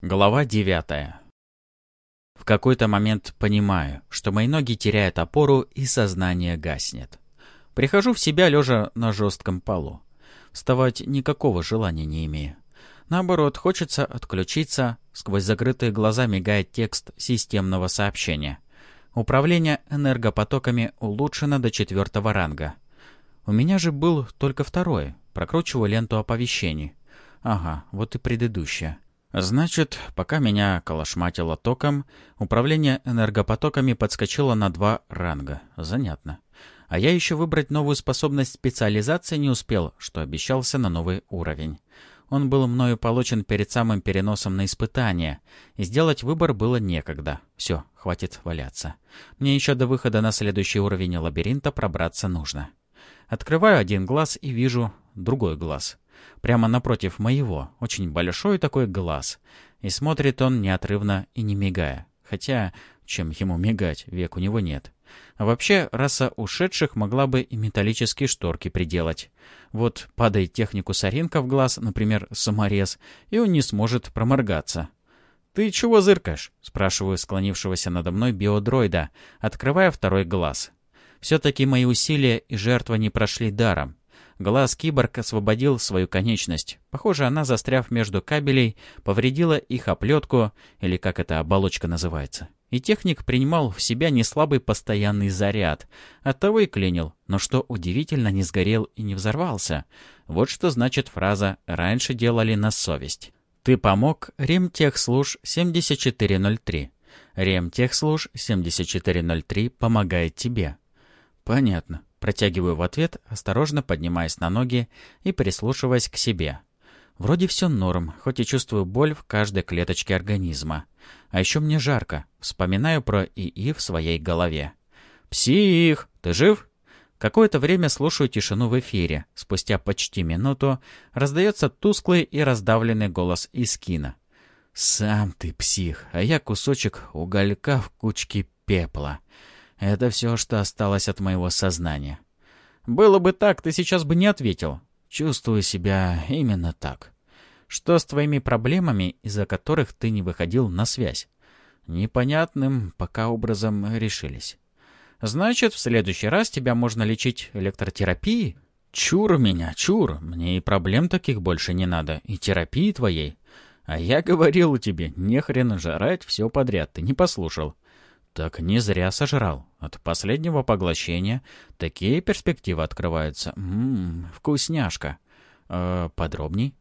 Глава девятая. В какой-то момент понимаю, что мои ноги теряют опору и сознание гаснет. Прихожу в себя, лежа на жестком полу. Вставать никакого желания не имею. Наоборот, хочется отключиться. Сквозь закрытые глаза мигает текст системного сообщения. Управление энергопотоками улучшено до четвертого ранга. У меня же был только второй. Прокручиваю ленту оповещений. Ага, вот и предыдущая. Значит, пока меня колошматило током, управление энергопотоками подскочило на два ранга. Занятно. А я еще выбрать новую способность специализации не успел, что обещался на новый уровень. Он был мною получен перед самым переносом на испытание, и сделать выбор было некогда. Все, хватит валяться. Мне еще до выхода на следующий уровень лабиринта пробраться нужно. Открываю один глаз и вижу другой глаз. Прямо напротив моего, очень большой такой глаз. И смотрит он неотрывно и не мигая. Хотя, чем ему мигать, век у него нет. А вообще, раса ушедших могла бы и металлические шторки приделать. Вот падает технику соринка в глаз, например, саморез, и он не сможет проморгаться. «Ты чего зыркаешь?» — спрашиваю склонившегося надо мной биодроида, открывая второй глаз. Все-таки мои усилия и жертва не прошли даром. Глаз киборг освободил свою конечность. Похоже, она, застряв между кабелей, повредила их оплетку, или как эта оболочка называется. И техник принимал в себя неслабый постоянный заряд. Оттого и клинил, но что удивительно, не сгорел и не взорвался. Вот что значит фраза «раньше делали на совесть». Ты помог Ремтехслуж 7403. Ремтехслуж 7403 помогает тебе. Понятно. Протягиваю в ответ, осторожно поднимаясь на ноги и прислушиваясь к себе. Вроде все норм, хоть и чувствую боль в каждой клеточке организма. А еще мне жарко. Вспоминаю про ИИ в своей голове. «Псих! Ты жив?» Какое-то время слушаю тишину в эфире. Спустя почти минуту раздается тусклый и раздавленный голос из кино. «Сам ты псих, а я кусочек уголька в кучке пепла. Это все, что осталось от моего сознания. Было бы так, ты сейчас бы не ответил. Чувствую себя именно так. Что с твоими проблемами, из-за которых ты не выходил на связь? Непонятным пока образом решились. Значит, в следующий раз тебя можно лечить электротерапией? Чур меня, чур. Мне и проблем таких больше не надо, и терапии твоей. А я говорил тебе, не хрен жрать все подряд, ты не послушал. Так не зря сожрал. От последнего поглощения такие перспективы открываются. Ммм, вкусняшка. Э, подробней?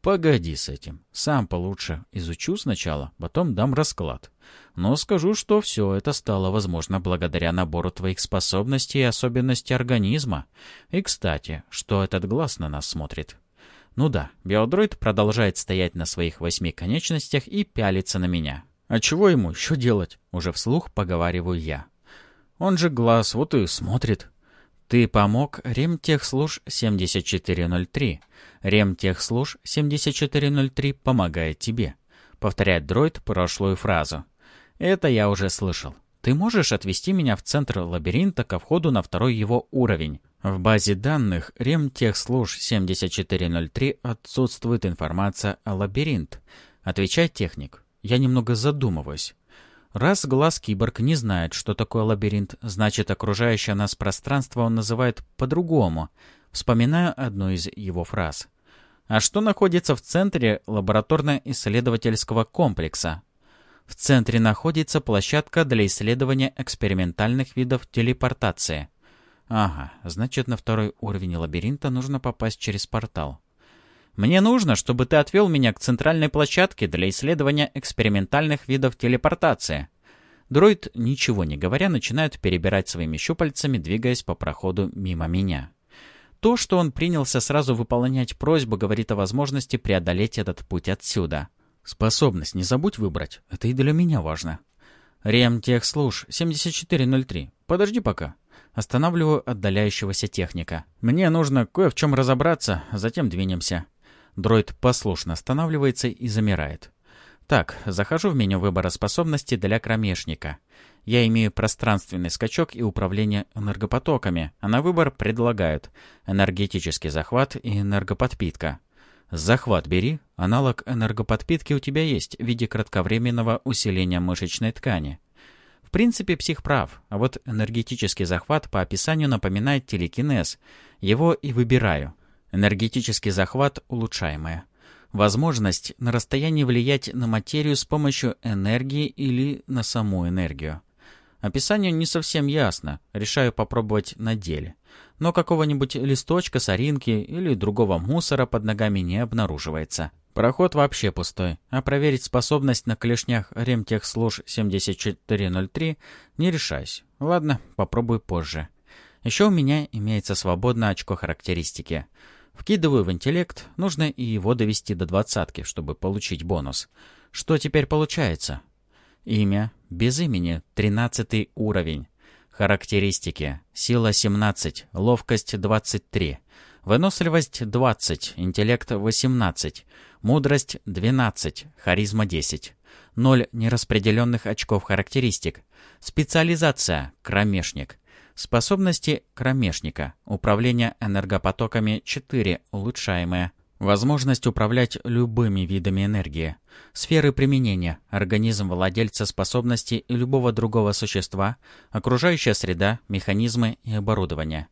Погоди с этим. Сам получше изучу сначала, потом дам расклад. Но скажу, что все это стало возможно благодаря набору твоих способностей и особенностей организма. И, кстати, что этот глаз на нас смотрит. Ну да, биодроид продолжает стоять на своих восьми конечностях и пялится на меня. А чего ему еще делать? Уже вслух поговариваю я. Он же глаз вот и смотрит. Ты помог Ремтехслуж 7403. Ремтехслуж 7403 помогает тебе. Повторяет дроид прошлую фразу. Это я уже слышал. Ты можешь отвести меня в центр лабиринта ко входу на второй его уровень. В базе данных Ремтехслуж 7403 отсутствует информация о лабиринт. Отвечает техник. Я немного задумываюсь. Раз глаз киборг не знает, что такое лабиринт, значит, окружающее нас пространство он называет по-другому. Вспоминаю одну из его фраз. А что находится в центре лабораторно-исследовательского комплекса? В центре находится площадка для исследования экспериментальных видов телепортации. Ага, значит, на второй уровень лабиринта нужно попасть через портал. Мне нужно, чтобы ты отвел меня к центральной площадке для исследования экспериментальных видов телепортации». Дроид, ничего не говоря, начинает перебирать своими щупальцами, двигаясь по проходу мимо меня. То, что он принялся сразу выполнять просьбу, говорит о возможности преодолеть этот путь отсюда. Способность не забудь выбрать. Это и для меня важно. Ремтехслуж 7403. Подожди пока. Останавливаю отдаляющегося техника. Мне нужно кое в чем разобраться, затем двинемся. Дроид послушно останавливается и замирает. Так, захожу в меню выбора способностей для кромешника. Я имею пространственный скачок и управление энергопотоками, а на выбор предлагают энергетический захват и энергоподпитка. Захват бери. Аналог энергоподпитки у тебя есть в виде кратковременного усиления мышечной ткани. В принципе, псих прав, а вот энергетический захват по описанию напоминает телекинез. Его и выбираю. Энергетический захват улучшаемая. Возможность на расстоянии влиять на материю с помощью энергии или на саму энергию. Описание не совсем ясно, решаю попробовать на деле. Но какого-нибудь листочка, соринки или другого мусора под ногами не обнаруживается. Проход вообще пустой, а проверить способность на клешнях ремтехслуж 7403 не решаюсь. Ладно, попробую позже. Еще у меня имеется свободное очко характеристики. Вкидываю в интеллект, нужно и его довести до двадцатки, чтобы получить бонус. Что теперь получается? Имя. Без имени. Тринадцатый уровень. Характеристики. Сила 17. Ловкость 23. Выносливость 20. Интеллект 18. Мудрость 12. Харизма 10. 0 нераспределенных очков характеристик. Специализация. Кромешник. Способности кромешника. Управление энергопотоками 4. Улучшаемое. Возможность управлять любыми видами энергии. Сферы применения. Организм владельца способности и любого другого существа. Окружающая среда, механизмы и оборудование.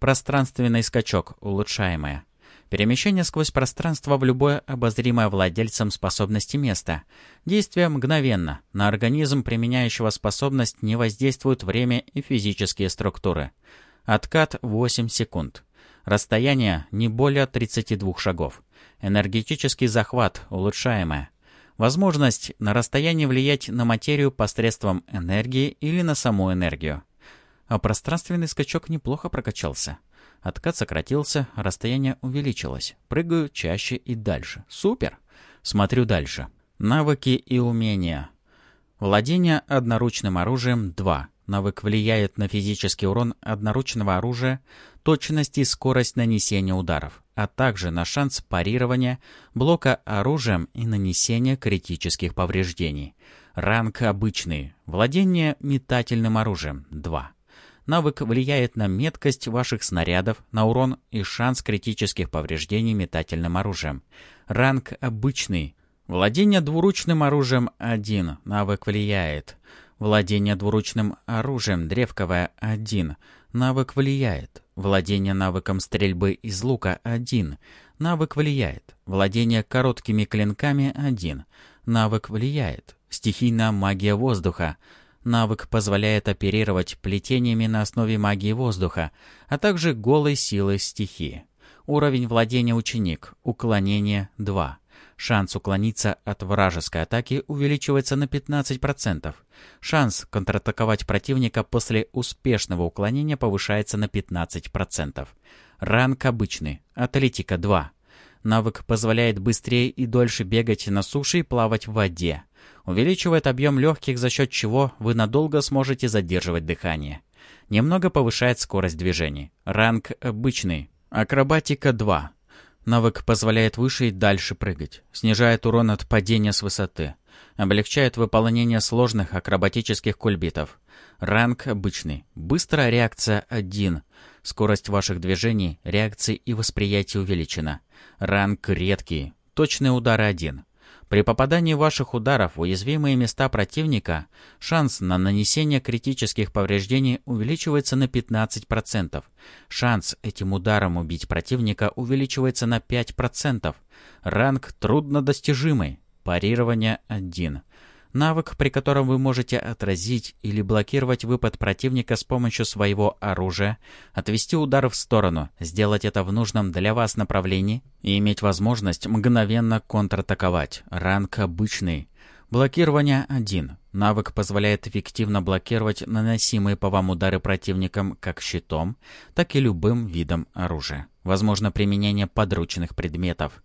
Пространственный скачок. Улучшаемое. Перемещение сквозь пространство в любое обозримое владельцем способности место. Действие мгновенно. На организм, применяющего способность, не воздействуют время и физические структуры. Откат 8 секунд. Расстояние не более 32 шагов. Энергетический захват улучшаемое. Возможность на расстоянии влиять на материю посредством энергии или на саму энергию. А пространственный скачок неплохо прокачался. Откат сократился, расстояние увеличилось. Прыгаю чаще и дальше. Супер! Смотрю дальше. Навыки и умения. Владение одноручным оружием 2. Навык влияет на физический урон одноручного оружия, точность и скорость нанесения ударов, а также на шанс парирования, блока оружием и нанесения критических повреждений. Ранг обычный. Владение метательным оружием 2. Навык влияет на меткость ваших снарядов, на урон и шанс критических повреждений метательным оружием. Ранг обычный. Владение двуручным оружием 1. Навык влияет. Владение двуручным оружием древковое 1. Навык влияет. Владение навыком стрельбы из лука 1. Навык влияет. Владение короткими клинками 1. Навык влияет. Стихийная магия воздуха. Навык позволяет оперировать плетениями на основе магии воздуха, а также голой силы стихии. Уровень владения ученик. Уклонение 2. Шанс уклониться от вражеской атаки увеличивается на 15%. Шанс контратаковать противника после успешного уклонения повышается на 15%. Ранг обычный. Атлетика 2. Навык позволяет быстрее и дольше бегать на суше и плавать в воде. Увеличивает объем легких, за счет чего вы надолго сможете задерживать дыхание. Немного повышает скорость движений. Ранг обычный. Акробатика 2. Навык позволяет выше и дальше прыгать, снижает урон от падения с высоты, облегчает выполнение сложных акробатических кульбитов. Ранг обычный. Быстрая реакция 1. Скорость ваших движений, реакции и восприятия увеличена. Ранг редкий. Точные удары 1. При попадании ваших ударов в уязвимые места противника шанс на нанесение критических повреждений увеличивается на 15%. Шанс этим ударом убить противника увеличивается на 5%. Ранг труднодостижимый. Парирование 1. Навык, при котором вы можете отразить или блокировать выпад противника с помощью своего оружия, отвести удар в сторону, сделать это в нужном для вас направлении и иметь возможность мгновенно контратаковать. Ранг обычный. Блокирование 1. Навык позволяет эффективно блокировать наносимые по вам удары противником как щитом, так и любым видом оружия. Возможно применение подручных предметов.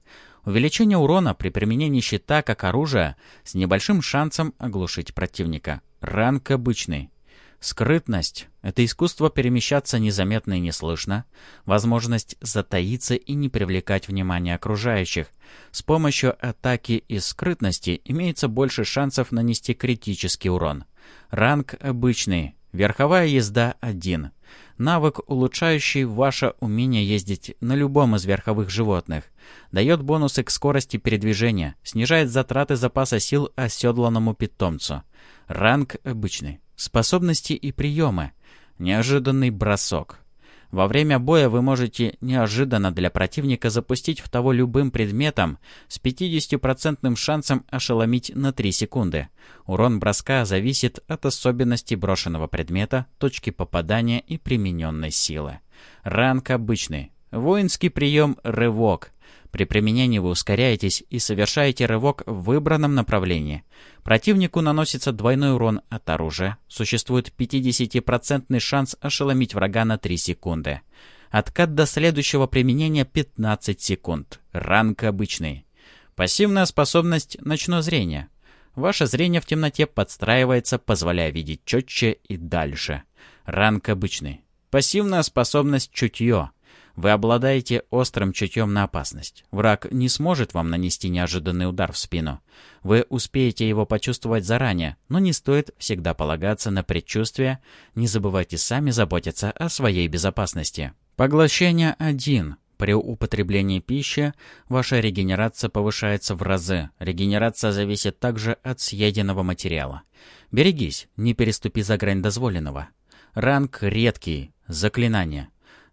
Увеличение урона при применении щита как оружия с небольшим шансом оглушить противника. Ранг обычный. Скрытность — это искусство перемещаться незаметно и неслышно, возможность затаиться и не привлекать внимание окружающих. С помощью атаки и скрытности имеется больше шансов нанести критический урон. Ранг обычный. Верховая езда 1. Навык, улучшающий ваше умение ездить на любом из верховых животных. Дает бонусы к скорости передвижения, снижает затраты запаса сил оседланному питомцу. Ранг обычный. Способности и приемы. Неожиданный бросок. Во время боя вы можете неожиданно для противника запустить в того любым предметом с 50% шансом ошеломить на 3 секунды. Урон броска зависит от особенностей брошенного предмета, точки попадания и примененной силы. Ранг обычный. Воинский прием «Рывок». При применении вы ускоряетесь и совершаете рывок в выбранном направлении. Противнику наносится двойной урон от оружия. Существует 50% шанс ошеломить врага на 3 секунды. Откат до следующего применения 15 секунд. Ранг обычный. Пассивная способность «Ночное зрение». Ваше зрение в темноте подстраивается, позволяя видеть четче и дальше. Ранг обычный. Пассивная способность «Чутье». Вы обладаете острым чутьем на опасность. Враг не сможет вам нанести неожиданный удар в спину. Вы успеете его почувствовать заранее, но не стоит всегда полагаться на предчувствие. Не забывайте сами заботиться о своей безопасности. Поглощение 1. При употреблении пищи ваша регенерация повышается в разы. Регенерация зависит также от съеденного материала. Берегись, не переступи за грань дозволенного. Ранг редкий. Заклинание.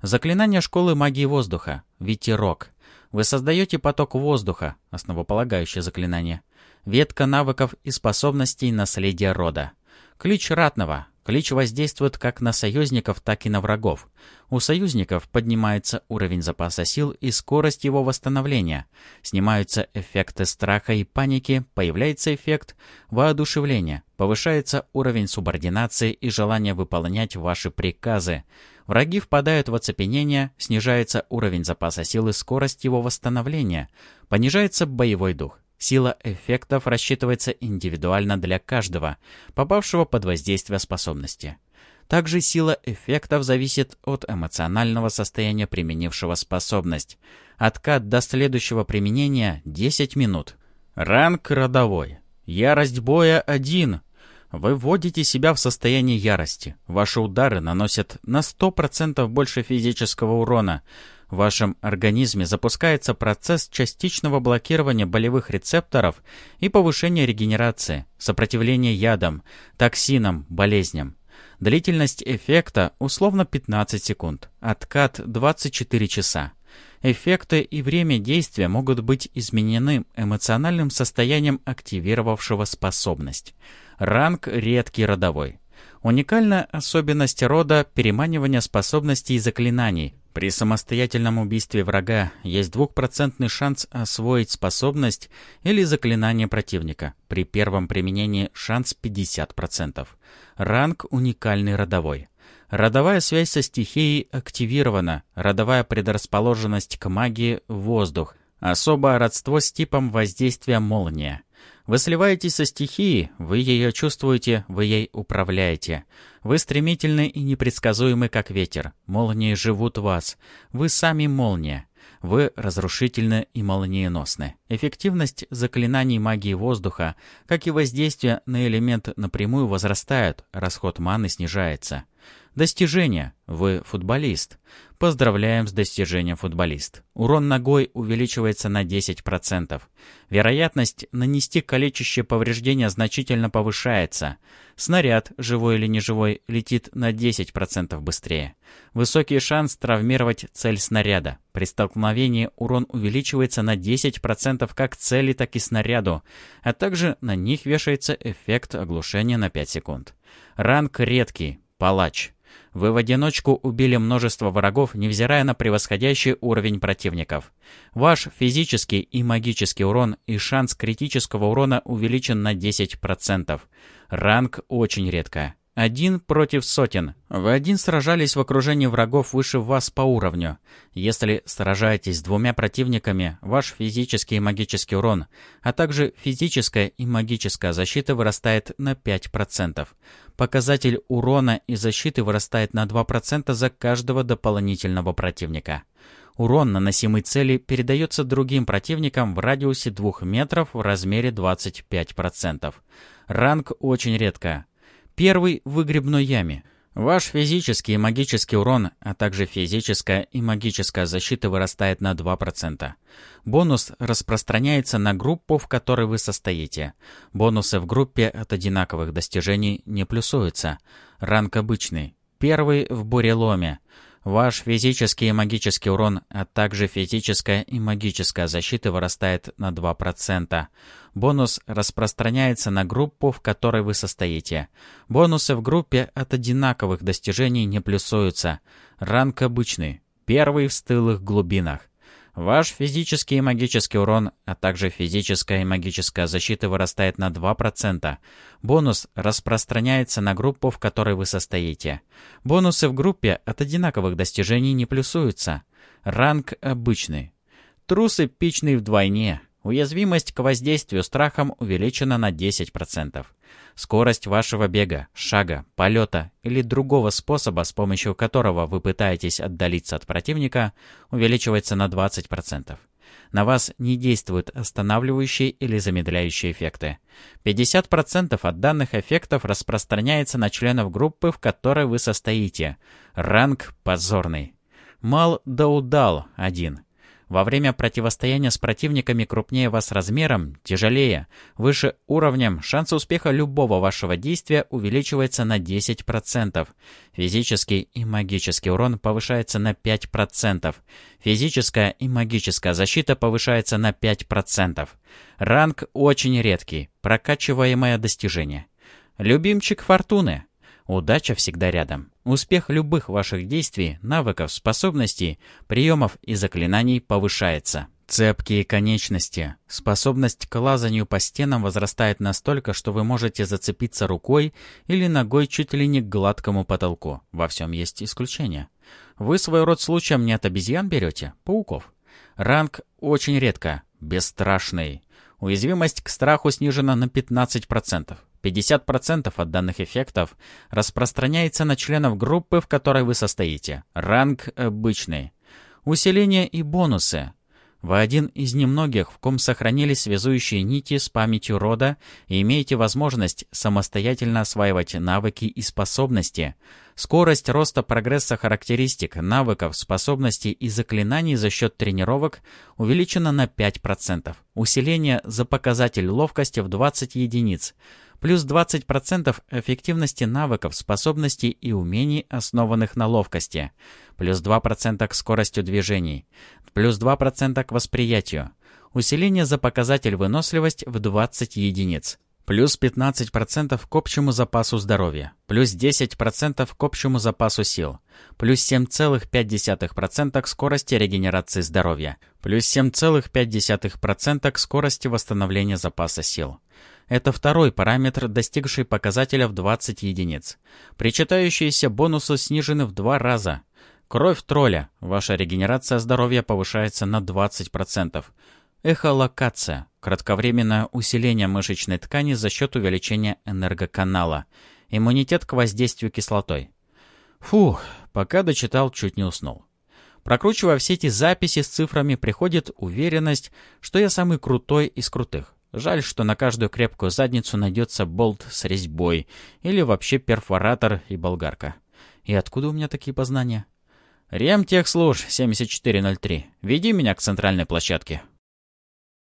Заклинание школы магии воздуха. Ветерок. Вы создаете поток воздуха. Основополагающее заклинание. Ветка навыков и способностей наследия рода. Ключ ратного. Клич воздействует как на союзников, так и на врагов. У союзников поднимается уровень запаса сил и скорость его восстановления. Снимаются эффекты страха и паники, появляется эффект воодушевления, повышается уровень субординации и желание выполнять ваши приказы. Враги впадают в оцепенение, снижается уровень запаса сил и скорость его восстановления, понижается боевой дух. Сила эффектов рассчитывается индивидуально для каждого, попавшего под воздействие способности. Также сила эффектов зависит от эмоционального состояния применившего способность. Откат до следующего применения 10 минут. Ранг родовой. Ярость боя 1. Вы вводите себя в состояние ярости. Ваши удары наносят на 100% больше физического урона. В вашем организме запускается процесс частичного блокирования болевых рецепторов и повышения регенерации, сопротивления ядам, токсинам, болезням. Длительность эффекта условно 15 секунд, откат 24 часа. Эффекты и время действия могут быть изменены эмоциональным состоянием активировавшего способность. Ранг редкий родовой. Уникальная особенность рода – переманивание способностей и заклинаний, при самостоятельном убийстве врага есть двухпроцентный шанс освоить способность или заклинание противника. При первом применении шанс 50%. Ранг уникальный родовой. Родовая связь со стихией активирована. Родовая предрасположенность к магии – воздух. Особое родство с типом воздействия молния. Вы сливаетесь со стихией, вы ее чувствуете, вы ей управляете. Вы стремительны и непредсказуемы, как ветер. Молнии живут вас. Вы сами молния. Вы разрушительны и молниеносны. Эффективность заклинаний магии воздуха, как и воздействие на элемент напрямую возрастают, расход маны снижается. Достижение. Вы футболист. Поздравляем с достижением футболист. Урон ногой увеличивается на 10%. Вероятность нанести калечащее повреждение значительно повышается. Снаряд, живой или неживой, летит на 10% быстрее. Высокий шанс травмировать цель снаряда. При столкновении урон увеличивается на 10% как цели, так и снаряду, а также на них вешается эффект оглушения на 5 секунд. Ранг редкий. Палач. Вы в одиночку убили множество врагов, невзирая на превосходящий уровень противников. Ваш физический и магический урон и шанс критического урона увеличен на 10%. Ранг очень редко. Один против сотен. Вы один сражались в окружении врагов выше вас по уровню. Если сражаетесь с двумя противниками, ваш физический и магический урон, а также физическая и магическая защита вырастает на 5%. Показатель урона и защиты вырастает на 2% за каждого дополнительного противника. Урон, наносимый цели, передается другим противникам в радиусе 2 метров в размере 25%. Ранг очень редко. Первый в выгребной яме. Ваш физический и магический урон, а также физическая и магическая защита вырастает на 2%. Бонус распространяется на группу, в которой вы состоите. Бонусы в группе от одинаковых достижений не плюсуются. Ранг обычный. Первый в буреломе. Ваш физический и магический урон, а также физическая и магическая защита вырастает на 2%. Бонус распространяется на группу, в которой вы состоите. Бонусы в группе от одинаковых достижений не плюсуются. Ранг обычный. Первый в стылых глубинах. Ваш физический и магический урон, а также физическая и магическая защита вырастает на 2%. Бонус распространяется на группу, в которой вы состоите. Бонусы в группе от одинаковых достижений не плюсуются. Ранг обычный. Трус эпичный вдвойне. Уязвимость к воздействию страхом увеличена на 10%. Скорость вашего бега, шага, полета или другого способа, с помощью которого вы пытаетесь отдалиться от противника, увеличивается на 20%. На вас не действуют останавливающие или замедляющие эффекты. 50% от данных эффектов распространяется на членов группы, в которой вы состоите. Ранг позорный. Мал Даудал 1. Во время противостояния с противниками крупнее вас размером, тяжелее, выше уровнем, шанс успеха любого вашего действия увеличивается на 10%. Физический и магический урон повышается на 5%. Физическая и магическая защита повышается на 5%. Ранг очень редкий, прокачиваемое достижение. Любимчик фортуны. Удача всегда рядом. Успех любых ваших действий, навыков, способностей, приемов и заклинаний повышается. Цепкие конечности. Способность к лазанию по стенам возрастает настолько, что вы можете зацепиться рукой или ногой чуть ли не к гладкому потолку. Во всем есть исключения. Вы свой род случаем не от обезьян берете, пауков. Ранг очень редко, бесстрашный. Уязвимость к страху снижена на 15%. 50% от данных эффектов распространяется на членов группы, в которой вы состоите. Ранг обычный. Усиление и бонусы. Вы один из немногих, в ком сохранились связующие нити с памятью рода и имеете возможность самостоятельно осваивать навыки и способности. Скорость роста прогресса характеристик, навыков, способностей и заклинаний за счет тренировок увеличена на 5%. Усиление за показатель ловкости в 20 единиц плюс 20% эффективности навыков, способностей и умений, основанных на ловкости, плюс 2% к скорости движений, плюс 2% к восприятию, усиление за показатель выносливость в 20 единиц, плюс 15% к общему запасу здоровья, плюс 10% к общему запасу сил, плюс 7,5% к скорости регенерации здоровья, плюс 7,5% к скорости восстановления запаса сил. Это второй параметр, достигший показателя в 20 единиц. Причитающиеся бонусы снижены в два раза. Кровь тролля. Ваша регенерация здоровья повышается на 20%. Эхолокация. Кратковременное усиление мышечной ткани за счет увеличения энергоканала. Иммунитет к воздействию кислотой. Фух, пока дочитал, чуть не уснул. Прокручивая все эти записи с цифрами, приходит уверенность, что я самый крутой из крутых. Жаль, что на каждую крепкую задницу найдется болт с резьбой или вообще перфоратор и болгарка. И откуда у меня такие познания? Ремтехслуж 7403. Веди меня к центральной площадке.